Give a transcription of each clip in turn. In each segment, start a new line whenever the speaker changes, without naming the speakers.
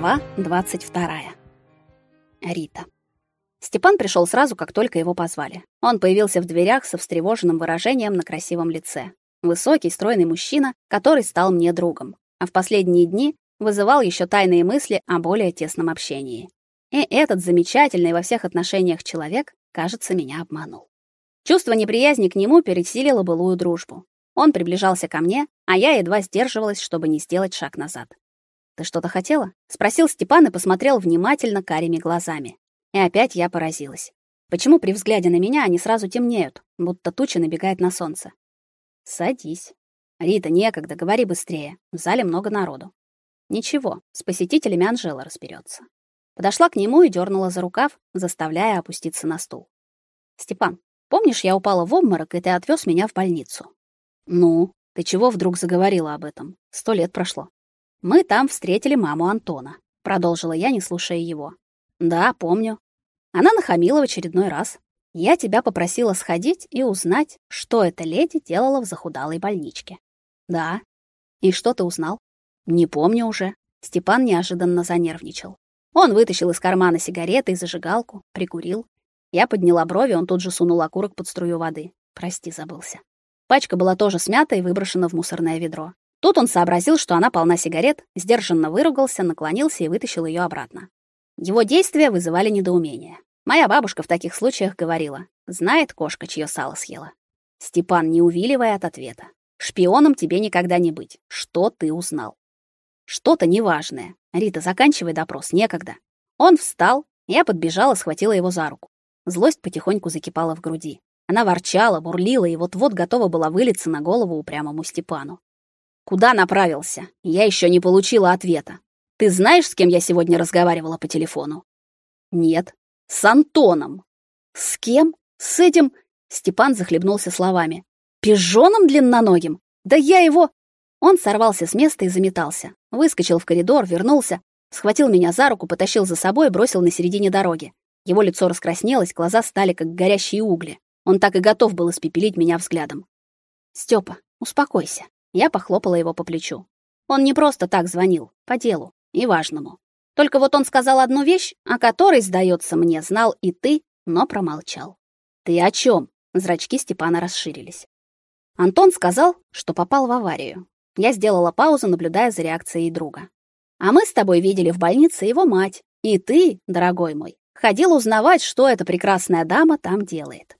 Глава 22. Рита. Степан пришел сразу, как только его позвали. Он появился в дверях со встревоженным выражением на красивом лице. Высокий, стройный мужчина, который стал мне другом, а в последние дни вызывал еще тайные мысли о более тесном общении. И этот замечательный во всех отношениях человек, кажется, меня обманул. Чувство неприязни к нему пересилило былую дружбу. Он приближался ко мне, а я едва сдерживалась, чтобы не сделать шаг назад. Ты что-то хотела? спросил Степан и посмотрел внимательно карими глазами. И опять я поразилась. Почему при взгляде на меня они сразу темнеют, будто туча набегает на солнце? Садись. Рита, некогда, говори быстрее. В зале много народу. Ничего, с посетителями Анжела разберется. Подошла к нему и дернула за рукав, заставляя опуститься на стул. Степан, помнишь, я упала в обморок, и ты отвез меня в больницу? Ну, ты чего вдруг заговорила об этом? Сто лет прошло. Мы там встретили маму Антона, продолжила я, не слушая его. Да, помню. Она нахамила в очередной раз. Я тебя попросила сходить и узнать, что эта леди делала в захудалой больничке. Да. И что ты узнал? Не помню уже. Степан неожиданно занервничал. Он вытащил из кармана сигареты и зажигалку, прикурил. Я подняла брови, он тут же сунул окурок под струю воды. Прости, забылся. Пачка была тоже смята и выброшена в мусорное ведро. Тут он сообразил, что она полна сигарет, сдержанно выругался, наклонился и вытащил ее обратно. Его действия вызывали недоумение. Моя бабушка в таких случаях говорила: "Знает кошка, чье сало съела". Степан, не увиливая от ответа: "Шпионом тебе никогда не быть. Что ты узнал?" Что-то неважное. Рита, заканчивай допрос, некогда. Он встал, я подбежала, схватила его за руку. Злость потихоньку закипала в груди. Она ворчала, бурлила и вот-вот готова была вылиться на голову упрямому Степану. Куда направился? Я еще не получила ответа. Ты знаешь, с кем я сегодня разговаривала по телефону? Нет. С Антоном. С кем? С этим Степан захлебнулся словами. Пижоном длинноногим? Да я его Он сорвался с места и заметался. Выскочил в коридор, вернулся, схватил меня за руку, потащил за собой и бросил на середине дороги. Его лицо раскраснелось, глаза стали как горящие угли. Он так и готов был испепелить меня взглядом. Степа, успокойся. Я похлопала его по плечу. Он не просто так звонил, по делу и важному. Только вот он сказал одну вещь, о которой, сдается мне, знал и ты, но промолчал. Ты о чем? Зрачки Степана расширились. Антон сказал, что попал в аварию. Я сделала паузу, наблюдая за реакцией друга. А мы с тобой видели в больнице его мать, и ты, дорогой мой, ходил узнавать, что эта прекрасная дама там делает.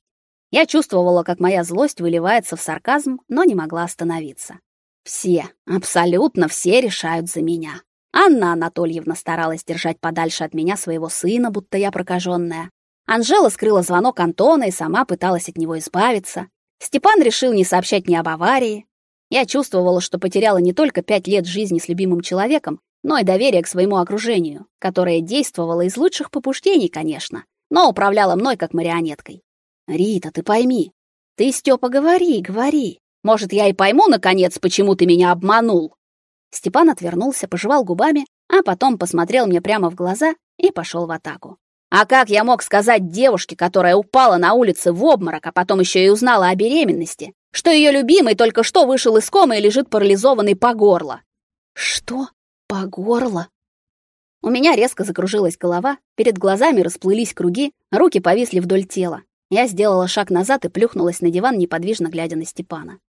Я чувствовала, как моя злость выливается в сарказм, но не могла остановиться. Все, абсолютно все решают за меня. Анна Анатольевна старалась держать подальше от меня своего сына, будто я прокаженная. Анжела скрыла звонок Антона и сама пыталась от него избавиться. Степан решил не сообщать ни об аварии. Я чувствовала, что потеряла не только пять лет жизни с любимым человеком, но и доверие к своему окружению, которое действовало из лучших побуждений, конечно, но управляло мной как марионеткой. Рита, ты пойми. Ты, Степа, говори, говори. Может, я и пойму наконец, почему ты меня обманул. Степан отвернулся, пожевал губами, а потом посмотрел мне прямо в глаза и пошел в атаку. А как я мог сказать девушке, которая упала на улице в обморок, а потом еще и узнала о беременности, что ее любимый только что вышел из комы и лежит парализованный по горло? Что? По горло? У меня резко закружилась голова, перед глазами расплылись круги, руки повисли вдоль тела. Я сделала шаг назад и плюхнулась на диван, неподвижно глядя на Степана.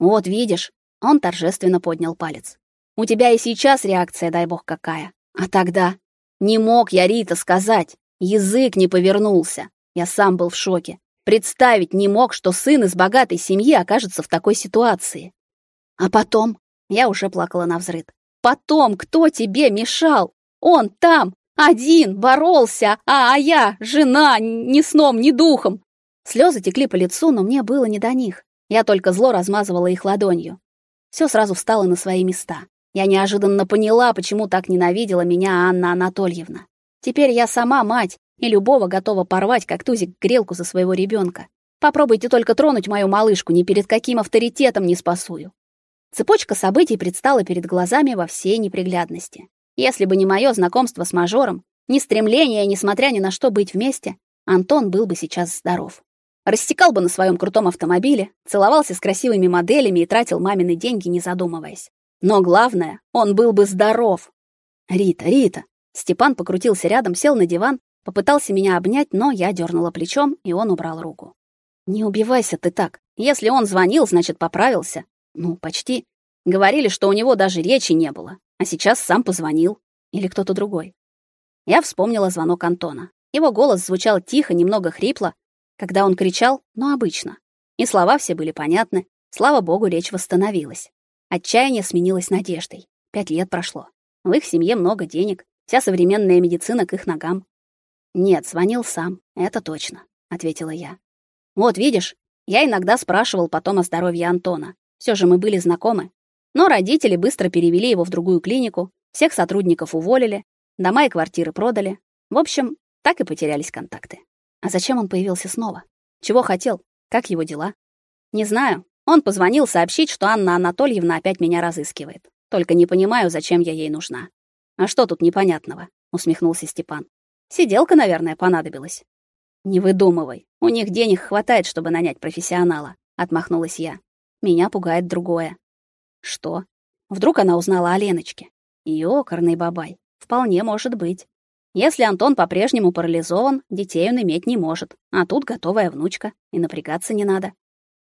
Вот видишь, он торжественно поднял палец. У тебя и сейчас реакция, дай бог какая. А тогда не мог я Рита сказать, язык не повернулся. Я сам был в шоке. Представить не мог, что сын из богатой семьи окажется в такой ситуации. А потом я уже плакала на взрыд. Потом кто тебе мешал? Он там, один, боролся, а, а я, жена, ни сном, ни духом. Слезы текли по лицу, но мне было не до них. Я только зло размазывала их ладонью. Все сразу встало на свои места. Я неожиданно поняла, почему так ненавидела меня Анна Анатольевна. Теперь я сама мать, и любого готова порвать, как тузик, грелку за своего ребенка. Попробуйте только тронуть мою малышку, ни перед каким авторитетом не спасую. Цепочка событий предстала перед глазами во всей неприглядности. Если бы не мое знакомство с мажором, ни стремление, несмотря ни на что быть вместе, Антон был бы сейчас здоров. Растекал бы на своем крутом автомобиле, целовался с красивыми моделями и тратил мамины деньги, не задумываясь. Но главное, он был бы здоров. Рита, Рита, Степан покрутился рядом, сел на диван, попытался меня обнять, но я дернула плечом, и он убрал руку. Не убивайся ты так. Если он звонил, значит, поправился. Ну, почти. Говорили, что у него даже речи не было, а сейчас сам позвонил или кто-то другой. Я вспомнила звонок Антона. Его голос звучал тихо, немного хрипло, когда он кричал, но обычно. И слова все были понятны. Слава богу, речь восстановилась. Отчаяние сменилось надеждой. Пять лет прошло. В их семье много денег, вся современная медицина к их ногам. Нет, звонил сам, это точно, ответила я. Вот видишь, я иногда спрашивал потом о здоровье Антона. Все же мы были знакомы. Но родители быстро перевели его в другую клинику, всех сотрудников уволили, дома и квартиры продали. В общем, так и потерялись контакты. А зачем он появился снова? Чего хотел? Как его дела? Не знаю. Он позвонил сообщить, что Анна Анатольевна опять меня разыскивает. Только не понимаю, зачем я ей нужна. А что тут непонятного? усмехнулся Степан. Сиделка, наверное, понадобилась. Не выдумывай. У них денег хватает, чтобы нанять профессионала, отмахнулась я. Меня пугает другое. Что? Вдруг она узнала о Леночке? Ёкарный бабай. Вполне может быть. Если Антон по-прежнему парализован, детей он иметь не может. А тут готовая внучка, и напрягаться не надо.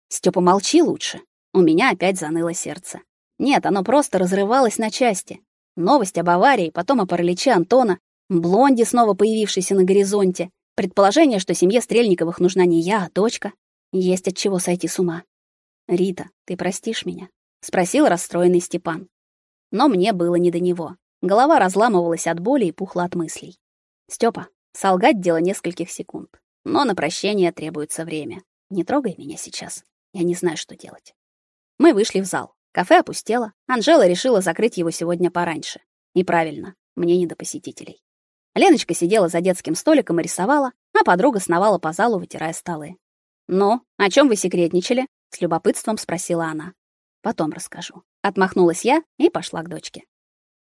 Степа, молчи лучше. У меня опять заныло сердце. Нет, оно просто разрывалось на части. Новость об аварии, потом о параличе Антона, блонди, снова появившийся на горизонте, предположение, что семье Стрельниковых нужна не я, а дочка. Есть от чего сойти с ума. Рита, ты простишь меня? спросил расстроенный Степан. Но мне было не до него. Голова разламывалась от боли и пухла от мыслей. Степа, солгать дело нескольких секунд, но на прощение требуется время. Не трогай меня сейчас. Я не знаю, что делать. Мы вышли в зал. Кафе опустело. Анжела решила закрыть его сегодня пораньше. И правильно, мне не до посетителей. Леночка сидела за детским столиком и рисовала, а подруга сновала по залу, вытирая столы. "Ну, о чем вы секретничали?" с любопытством спросила она. "Потом расскажу". Отмахнулась я и пошла к дочке.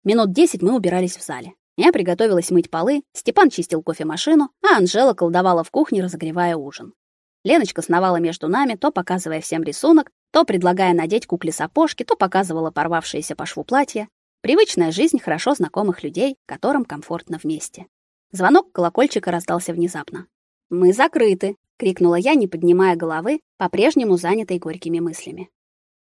Минут десять мы убирались в зале. Я приготовилась мыть полы, Степан чистил кофемашину, а Анжела колдовала в кухне, разогревая ужин. Леночка сновала между нами, то показывая всем рисунок, то предлагая надеть кукле сапожки, то показывала порвавшееся по шву платье. Привычная жизнь хорошо знакомых людей, которым комфортно вместе. Звонок колокольчика раздался внезапно. «Мы закрыты!» — крикнула я, не поднимая головы, по-прежнему занятой горькими мыслями.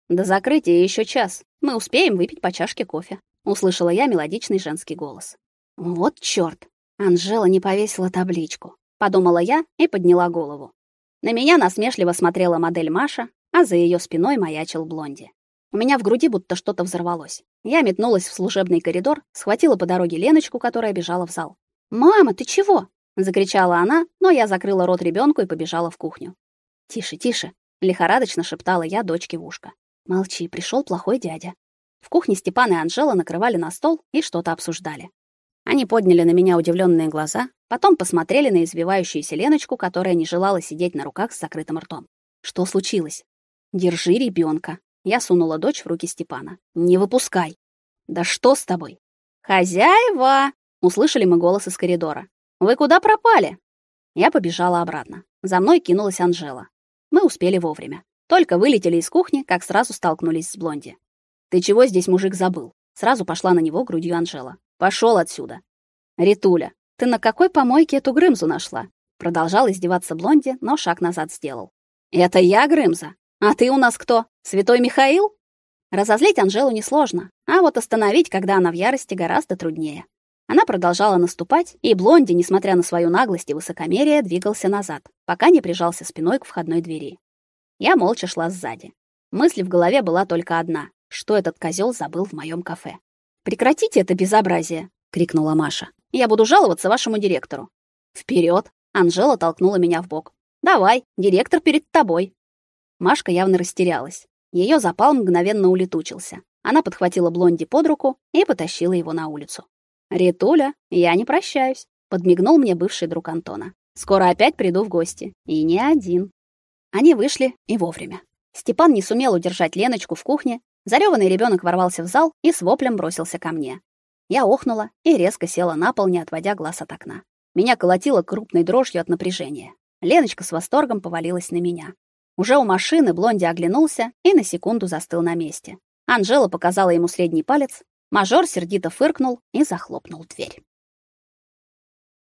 «До закрытия еще час. Мы успеем выпить по чашке кофе», — услышала я мелодичный женский голос. «Вот чёрт! Анжела не повесила табличку», — подумала я и подняла голову. На меня насмешливо смотрела модель Маша, а за её спиной маячил Блонди. У меня в груди будто что-то взорвалось. Я метнулась в служебный коридор, схватила по дороге Леночку, которая бежала в зал. "Мама, ты чего?" закричала она, но я закрыла рот ребенку и побежала в кухню. "Тише, тише", лихорадочно шептала я дочке в ушко. "Молчи, пришел плохой дядя". В кухне Степан и Анжела накрывали на стол и что-то обсуждали. Они подняли на меня удивленные глаза, потом посмотрели на извивающуюся Леночку, которая не желала сидеть на руках с закрытым ртом. Что случилось? Держи ребенка, я сунула дочь в руки Степана. Не выпускай. Да что с тобой? Хозяева, услышали мы голос из коридора. Вы куда пропали? Я побежала обратно. За мной кинулась Анжела. Мы успели вовремя. Только вылетели из кухни, как сразу столкнулись с Блонди. Ты чего здесь, мужик, забыл? Сразу пошла на него грудью Анжела. Пошел отсюда. Ритуля, ты на какой помойке эту Грымзу нашла? Продолжал издеваться Блонди, но шаг назад сделал. Это я Грымза. А ты у нас кто? Святой Михаил? Разозлить Анжелу несложно, а вот остановить, когда она в ярости, гораздо труднее. Она продолжала наступать, и Блонди, несмотря на свою наглость и высокомерие, двигался назад, пока не прижался спиной к входной двери. Я молча шла сзади. Мысль в голове была только одна: что этот козел забыл в моем кафе. Прекратите это безобразие, крикнула Маша. Я буду жаловаться вашему директору. Вперед! Анжела толкнула меня в бок. Давай, директор перед тобой. Машка явно растерялась. Ее запал мгновенно улетучился. Она подхватила Блонди под руку и потащила его на улицу. «Ритуля, я не прощаюсь», — подмигнул мне бывший друг Антона. «Скоро опять приду в гости. И не один». Они вышли и вовремя. Степан не сумел удержать Леночку в кухне. Зарёванный ребенок ворвался в зал и с воплем бросился ко мне. Я охнула и резко села на пол, не отводя глаз от окна. Меня колотило крупной дрожью от напряжения. Леночка с восторгом повалилась на меня. Уже у машины Блонди оглянулся и на секунду застыл на месте. Анжела показала ему средний палец, мажор сердито фыркнул и захлопнул дверь.